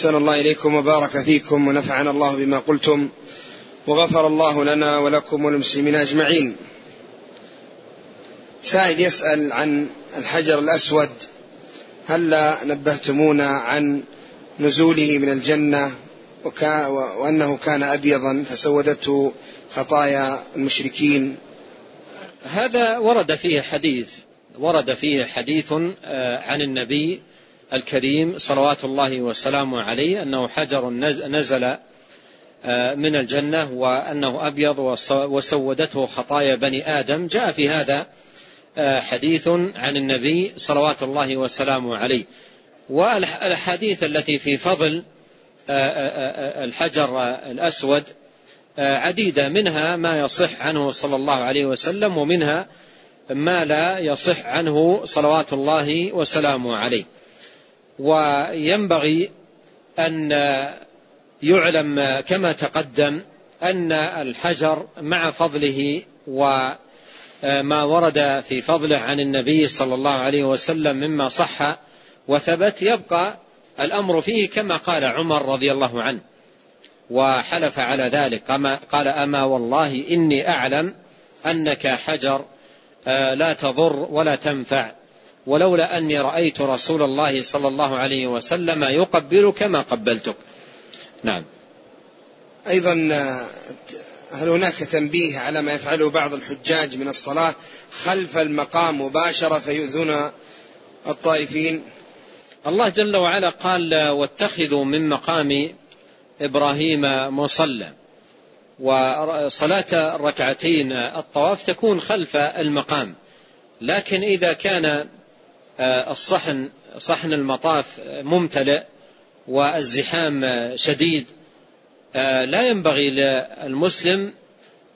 أحسن الله إليكم وبارك فيكم ونفعنا الله بما قلتم وغفر الله لنا ولكم وللمسلمين أجمعين. سائل يسأل عن الحجر الأسود هل نبهتمونا عن نزوله من الجنة وأنه كان أبيضا فسودته خطايا المشركين؟ هذا ورد فيه حديث ورد فيه حديث آه، عن النبي الكريم صلوات الله وسلامه عليه أنه حجر نزل آه، من الجنة وأنه أبيض وسودته خطايا بني آدم. جاء في هذا آه، حديث عن النبي صلوات الله وسلامه عليه. والأحاديث التي في فضل الحجر الأسود عديدة منها ما يصح عنه صلى الله عليه وسلم ومنها ما لا يصح عنه صلوات الله وسلامه عليه. وينبغي أن يعلم كما تقدم أن الحجر مع فضله وما ورد في فضله عن النبي صلى الله عليه وسلم مما صح وثبت يبقى الأمر فيه كما قال عمر رضي الله عنه وحلف على ذلك. قال أما والله إني أعلم أنك حجر آه، لا تضر ولا تنفع. ولولا أني رأيت رسول الله صلى الله عليه وسلم يقبلك ما قبلتك. نعم. أيضا هل هناك تنبيه على ما يفعله بعض الحجاج من الصلاة خلف المقام مباشرة فيؤذون الطائفين؟ الله جل وعلا قال واتخذوا من مقام إبراهيم مصلى. وصلاة ركعتين الطواف تكون خلف المقام. لكن إذا كان الصحن صحن المطاف ممتلئ والزحام شديد. آه، لا ينبغي للمسلم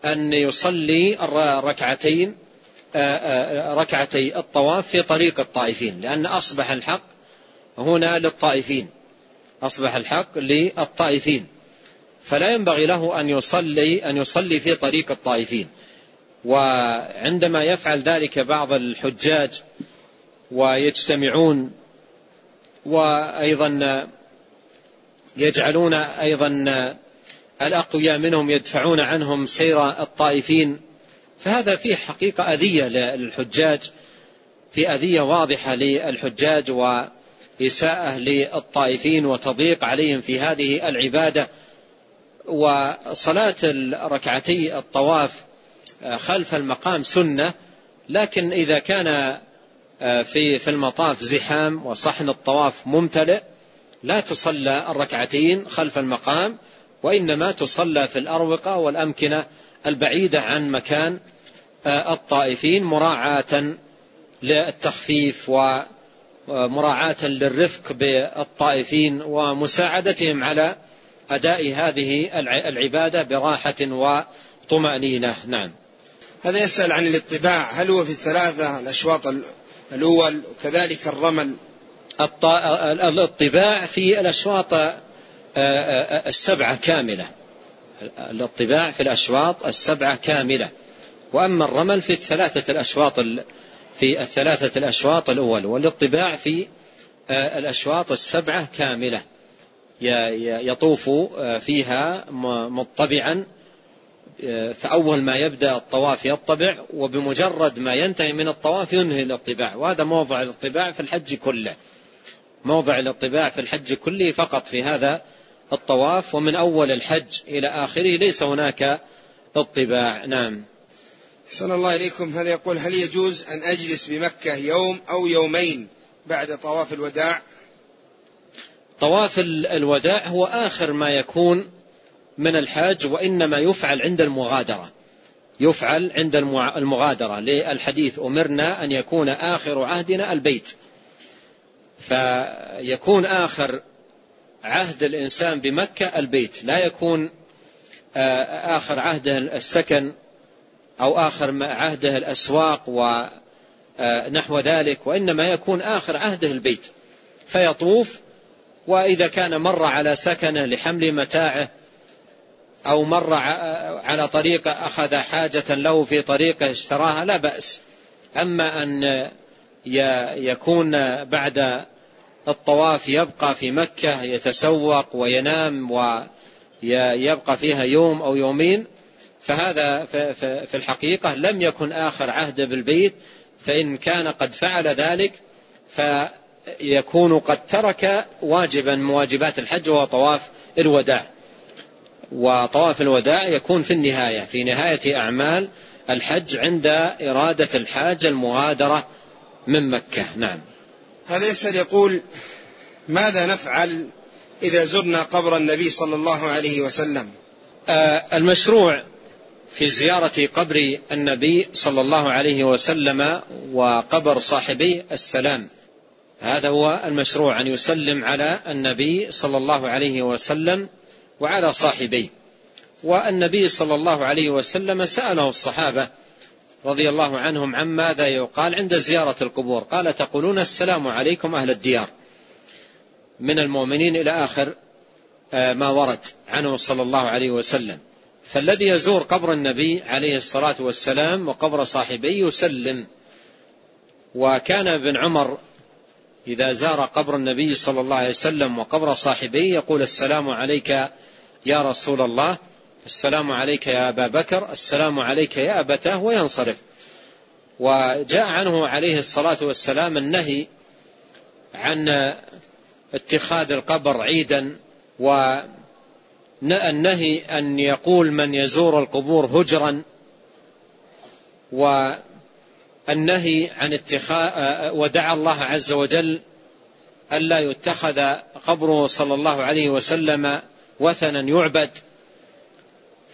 أن يصلي ركعتين آه، ركعتي الطواف في طريق الطائفين لأن أصبح الحق هنا للطائفين. أصبح الحق للطائفين. فلا ينبغي له أن يصلي أن يصلي في طريق الطائفين. وعندما يفعل ذلك بعض الحجاج ويجتمعون وأيضا يجعلون أيضا الأقوياء منهم يدفعون عنهم سير الطائفين. فهذا فيه حقيقة أذية للحجاج في أذية واضحة للحجاج وإساءة للطائفين وتضييق عليهم في هذه العبادة. وصلاة ركعتي الطواف خلف المقام سنة لكن إذا كان في في المطاف زحام وصحن الطواف ممتلئ لا تصلى الركعتين خلف المقام وإنما تصلى في الأروقة والأمكنة البعيدة عن مكان آه، الطائفين مراعاة للتخفيف ومراعاة للرفق بالطائفين ومساعدتهم على أداء هذه العبادة براحة وطمأنينة. نعم. هذا يسأل عن الاطباع هل هو في الثلاثة الأشواط الأول وكذلك الرمل. الاطباع في الأشواط آه، آه، السبعة كاملة. الاطباع في الأشواط السبعة كاملة. وأما الرمل في الثلاثة الأشواط في الثلاثة الأشواط الأول والاطباع في آه، الأشواط السبعة كاملة. يطوف فيها مطبعا فأول ما يبدأ الطواف يطبع وبمجرد ما ينتهي من الطواف ينهي الاطباع. وهذا موضع الاطباع في الحج كله. موضع الاطباع في الحج كله فقط في هذا الطواف ومن أول الحج إلى آخره ليس هناك اطباع. نعم. حسن الله إليكم. هذا يقول هل يجوز أن أجلس بمكة يوم أو يومين بعد طواف الوداع؟ طواف الوداع هو آخر ما يكون من الحاج وإنما يفعل عند المغادرة. يفعل عند المغادرة. للحديث أمرنا أن يكون آخر عهدنا البيت. فيكون آخر عهد الإنسان بمكة البيت. لا يكون آه، آخر عهده السكن أو آخر عهده الأسواق ونحو ذلك وإنما يكون آخر عهده البيت. فيطوف وإذا كان مر على سكنه لحمل متاعه أو مر على طريقة أخذ حاجة له في طريقة اشتراها لا بأس. أما أن يكون بعد الطواف يبقى في مكة يتسوق وينام ويبقى فيها يوم أو يومين فهذا في الحقيقة لم يكن آخر عهد بالبيت فإن كان قد فعل ذلك فيكون قد ترك واجبا من واجبات الحج وهو طواف الوداع. وطواف الوداع يكون في النهاية في نهاية أعمال الحج عند إرادة الحاج المغادرة من مكة. نعم. هذا يسأل يقول ماذا نفعل إذا زرنا قبر النبي صلى الله عليه وسلم؟ آه المشروع في زيارة قبر النبي صلى الله عليه وسلم وقبر صاحبي السلام. هذا هو المشروع أن يسلم على النبي صلى الله عليه وسلم وعلى صاحبيه. والنبي صلى الله عليه وسلم سأله الصحابة رضي الله عنهم عن ماذا يقال عند زيارة القبور. قال تقولون السلام عليكم أهل الديار. من المؤمنين إلى آخر آه، ما ورد عنه صلى الله عليه وسلم. فالذي يزور قبر النبي عليه الصلاة والسلام وقبر صاحبيه يسلم. وكان ابن عمر إذا زار قبر النبي صلى الله عليه وسلم وقبر صاحبيه يقول السلام عليك يا رسول الله السلام عليك يا أبا بكر السلام عليك يا أبتاه وينصرف. وجاء عنه عليه الصلاة والسلام النهي عن اتخاذ القبر عيدا والنهي أن يقول من يزور القبور هجرا والنهي عن اتخاذ ودعا الله عز وجل ألا يتخذ قبره صلى الله عليه وسلم وثنا يعبد.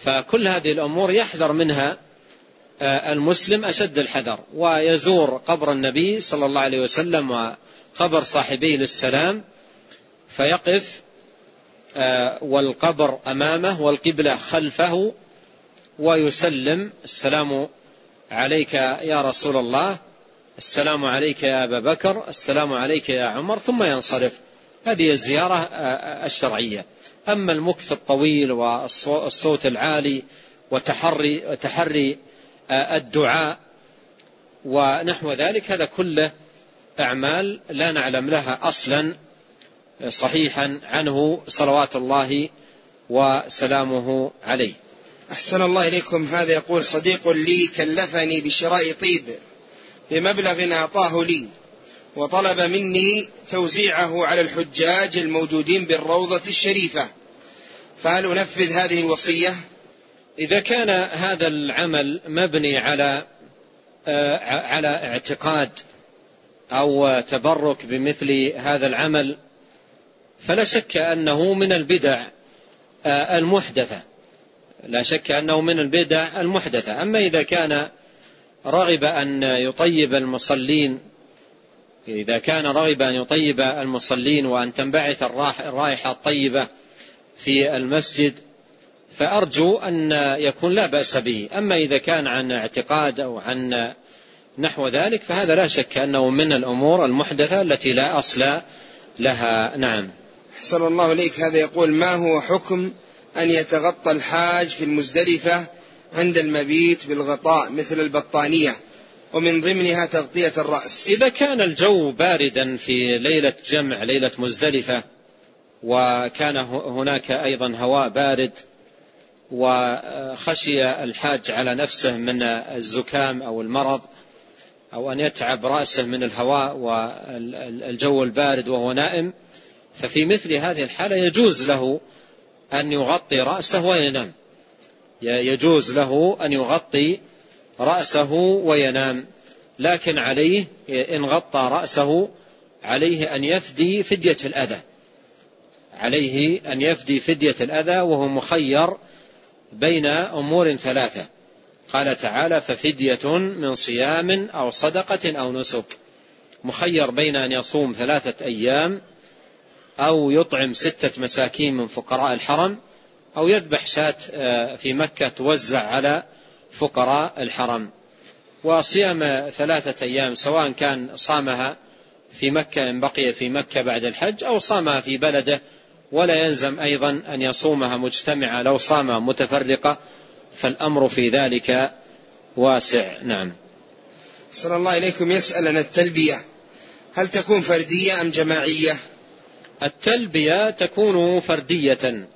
فكل هذه الأمور يحذر منها آه، المسلم أشد الحذر ويزور قبر النبي صلى الله عليه وسلم وقبر صاحبيه للسلام فيقف آه، والقبر أمامه والقبلة خلفه ويسلم. السلام عليك يا رسول الله. السلام عليك يا أبا بكر. السلام عليك يا عمر. ثم ينصرف. هذه الزيارة الشرعية. أما المكث الطويل والصوت العالي وتحري, وتحري الدعاء ونحو ذلك هذا كله أعمال لا نعلم لها أصلا صحيحا عنه صلوات الله وسلامه عليه. أحسن الله إليكم. هذا يقول صديق لي كلفني بشراء طيب بمبلغ أعطاه لي وطلب مني توزيعه على الحجاج الموجودين بالروضة الشريفة. فهل أنفذ هذه الوصية؟ إذا كان هذا العمل مبني على آه، على اعتقاد أو تبرك بمثل هذا العمل فلا شك أنه من البدع آه، المحدثة. لا شك أنه من البدع المحدثة. أما إذا كان رغب أن يطيب المصلين إذا كان رغب أن يطيب المصلين وأن تنبعث الرائحة الطيبة في المسجد فأرجو أن يكون لا بأس به. أما إذا كان عن اعتقاد أو عن نحو ذلك فهذا لا شك أنه من الأمور المحدثة التي لا أصل لها. نعم. أحسن الله إليك. هذا يقول ما هو حكم أن يتغطى الحاج في المزدلفة عند المبيت بالغطاء مثل البطانية ومن ضمنها تغطية الرأس. إذا كان الجو باردا في ليلة جمع ليلة مزدلفة وكان هناك أيضا هواء بارد وخشي الحاج على نفسه من الزكام أو المرض أو أن يتعب رأسه من الهواء والجو البارد وهو نائم ففي مثل هذه الحالة يجوز له أن يغطي رأسه وينام. يجوز له أن يغطي رأسه وينام. لكن عليه إن غطى رأسه عليه أن يفدي فدية الأذى. عليه أن يفدي فدية الأذى وهو مخير بين أمور ثلاثة. قال تعالى ففدية من صيام أو صدقة أو نسك. مخير بين أن يصوم ثلاثة أيام أو يطعم ستة مساكين من فقراء الحرم أو يذبح شاة آه، في مكة توزع على فقراء الحرم. وصيام ثلاثة أيام سواء كان صامها في مكة إن بقي في مكة بعد الحج أو صامها في بلده. ولا يلزم أيضا أن يصومها مجتمعة لو صامها متفرقة فالأمر في ذلك واسع. نعم. صلى الله إليكم يسأل عن التلبية. هل تكون فردية أم جماعية؟ التلبية تكون فردية.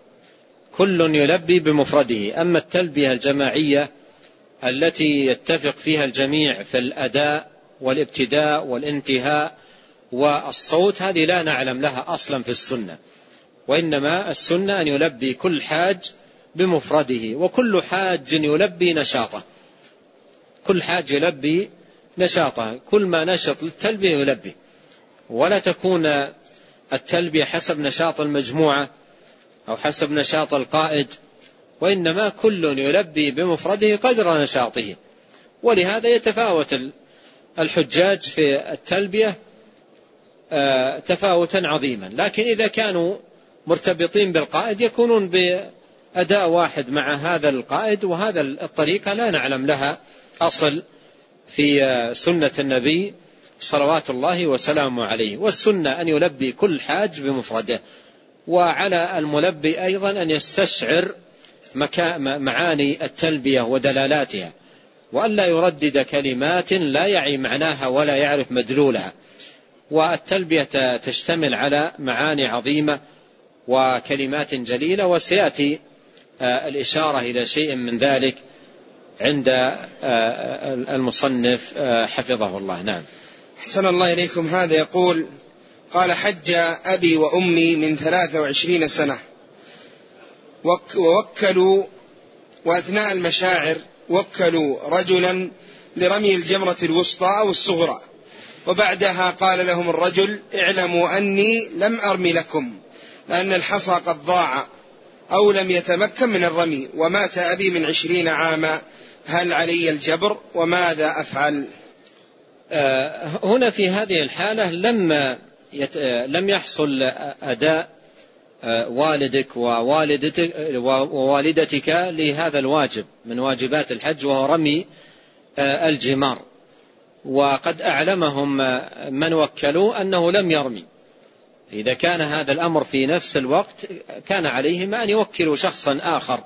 كل يلبي بمفرده. أما التلبية الجماعية التي يتفق فيها الجميع في الأداء والابتداء والانتهاء والصوت هذه لا نعلم لها أصلا في السنة. وإنما السنة أن يلبي كل حاج بمفرده. وكل حاج يلبي نشاطه. كل حاج يلبي نشاطه. كل ما نشط للتلبية يلبي. ولا تكون التلبية حسب نشاط المجموعة أو حسب نشاط القائد وإنما كل يلبي بمفرده قدر نشاطه. ولهذا يتفاوت الحجاج في التلبية آه، تفاوتا عظيما. لكن إذا كانوا مرتبطين بالقائد يكونون بأداء واحد مع هذا القائد وهذا الطريقة لا نعلم لها أصل في آه، سنة النبي صلوات الله وسلامه عليه والسنة أن يلبي كل حاج بمفرده وعلى الملبي أيضا أن يستشعر معاني التلبية ودلالاتها وألا يردد كلمات لا يعي معناها ولا يعرف مدلولها والتلبية تشتمل على معاني عظيمة وكلمات جليلة وسيأتي آه، الإشارة إلى شيء من ذلك عند آه، المصنف آه، حفظه الله. نعم. حسن الله إليكم هذا. يقول قال حج أبي وأمي من ثلاثة وعشرين سنة. ووكلوا وأثناء المشاعر وكلوا رجلا لرمي الجمرة الوسطى أو الصغرى. وبعدها قال لهم الرجل اعلموا أني لم أرمي لكم لأن الحصى قد ضاع أو لم يتمكن من الرمي ومات أبي من عشرين عاما. هل علي الجبر؟ وماذا أفعل؟ هنا في هذه الحالة لما لم يحصل أداء آه، والدك ووالدتك ووالدتك لهذا الواجب من واجبات الحج وهو رمي آه، الجمار. وقد أعلمهم من وكلوا أنه لم يرمي. إذا كان هذا الأمر في نفس الوقت كان عليهم أن يوكلوا شخصا آخر.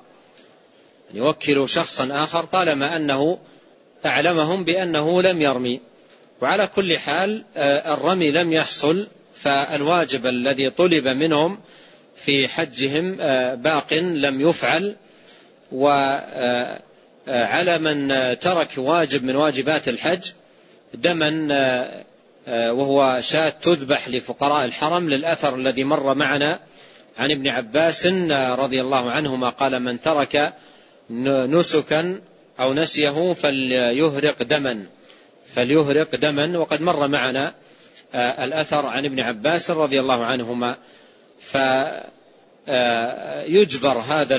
أن يوكلوا شخصا آخر طالما أنه أعلمهم بأنه لم يرمي. وعلى كل حال آه، الرمي لم يحصل فالواجب الذي طلب منهم في حجهم آه، باق لم يفعل وعلى آه، من ترك واجب من واجبات الحج دما وهو شاة تذبح لفقراء الحرم للأثر الذي مر معنا عن ابن عباس رضي الله عنهما قال من ترك نسكا أو نسيه فليهرق دما. فليهرق دما. وقد مر معنا آه، الأثر عن ابن عباس رضي الله عنهما. فيجبر آه، هذا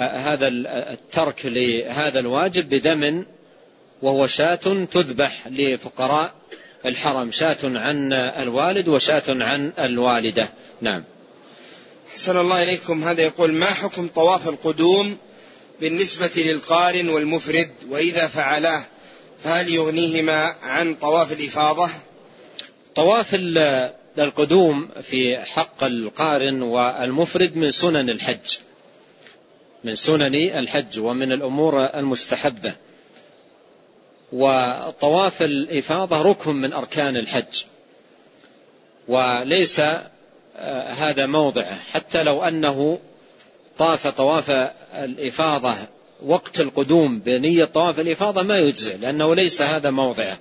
آه، هذا الترك لهذا الواجب بدم وهو شاة تذبح لفقراء الحرم. شاة عن الوالد وشاة عن الوالدة. نعم. حسن الله إليكم. هذا يقول ما حكم طواف القدوم بالنسبة للقارن والمفرد؟ وإذا فعلاه؟ فهل يغنيهما عن طواف الإفاضة؟ طواف القدوم في حق القارن والمفرد من سنن الحج. من سنن الحج ومن الأمور المستحبة. وطواف الإفاضة ركن من أركان الحج. وليس آه، هذا موضعه حتى لو أنه طاف طواف الإفاضة وقت القدوم بنية طواف الإفاضة ما يجزئ لأنه ليس هذا موضعه.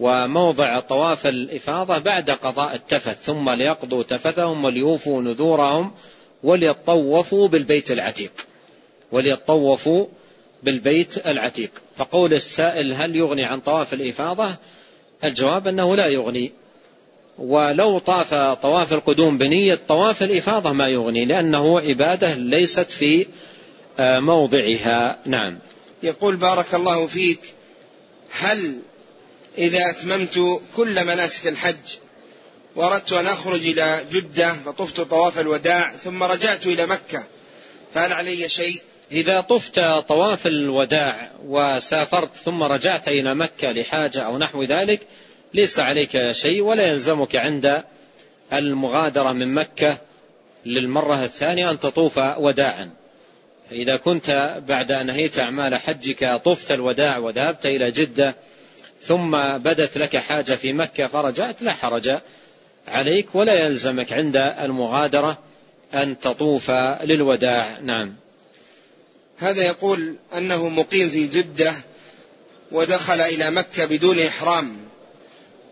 وموضع طواف الإفاضة بعد قضاء التفث ثم ليقضوا تفثهم وليوفوا نذورهم وليطوفوا بالبيت العتيق. وليطوفوا بالبيت العتيق. فقول السائل هل يغني عن طواف الإفاضة؟ الجواب أنه لا يغني. ولو طاف طواف القدوم بنية طواف الإفاضة ما يغني لأنه عبادة ليست في موضعها. نعم. يقول بارك الله فيك هل إذا أتممت كل مناسك الحج وأردت أن أخرج إلى جدة فطفت طواف الوداع ثم رجعت إلى مكة فهل علي شيء؟ إذا طفت طواف الوداع وسافرت ثم رجعت إلى مكة لحاجة أو نحو ذلك ليس عليك شيء ولا يلزمك عند المغادرة من مكة للمرة الثانية أن تطوف وداعا. فإذا كنت بعد أن نهيت أعمال حجك طفت الوداع وذهبت إلى جدة ثم بدت لك حاجة في مكة فرجعت لا حرج عليك ولا يلزمك عند المغادرة أن تطوف للوداع. نعم. هذا يقول أنه مقيم في جدة ودخل إلى مكة بدون إحرام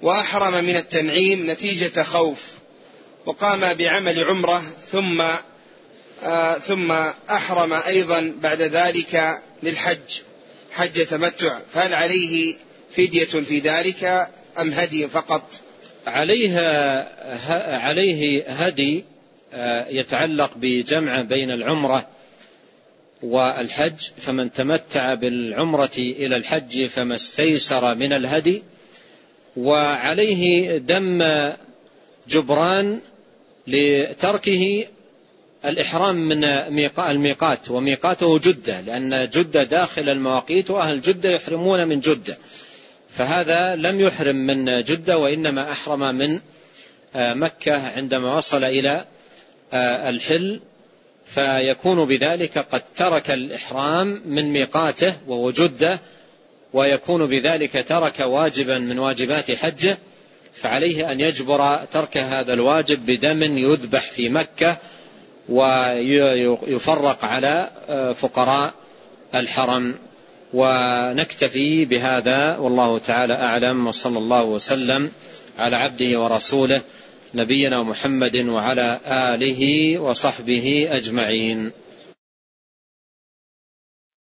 وأحرم من التنعيم نتيجة خوف وقام بعمل عمرة ثم آه ثم أحرم أيضا بعد ذلك للحج حج تمتع. فهل عليه فدية في ذلك أم هدي فقط؟ عليه عليه هدي آه، يتعلق بجمع بين العمرة والحج. فمن تمتع بالعمرة إلى الحج فما استيسر من الهدي. وعليه دم جبران لتركه الإحرام من الميقات وميقاته جدة لأن جدة داخل المواقيت وأهل جدة يحرمون من جدة. فهذا لم يحرم من جدة وإنما أحرم من آه، مكة عندما وصل إلى آه، الحل. فيكون بذلك قد ترك الإحرام من ميقاته وهو جدة ويكون بذلك ترك واجبا من واجبات حجه. فعليه أن يجبر ترك هذا الواجب بدم يذبح في مكة ويفرق على آه، فقراء الحرم. ونكتفي بهذا والله تعالى أعلم وصلى الله وسلم على عبده ورسوله نبينا محمد وعلى آله وصحبه أجمعين.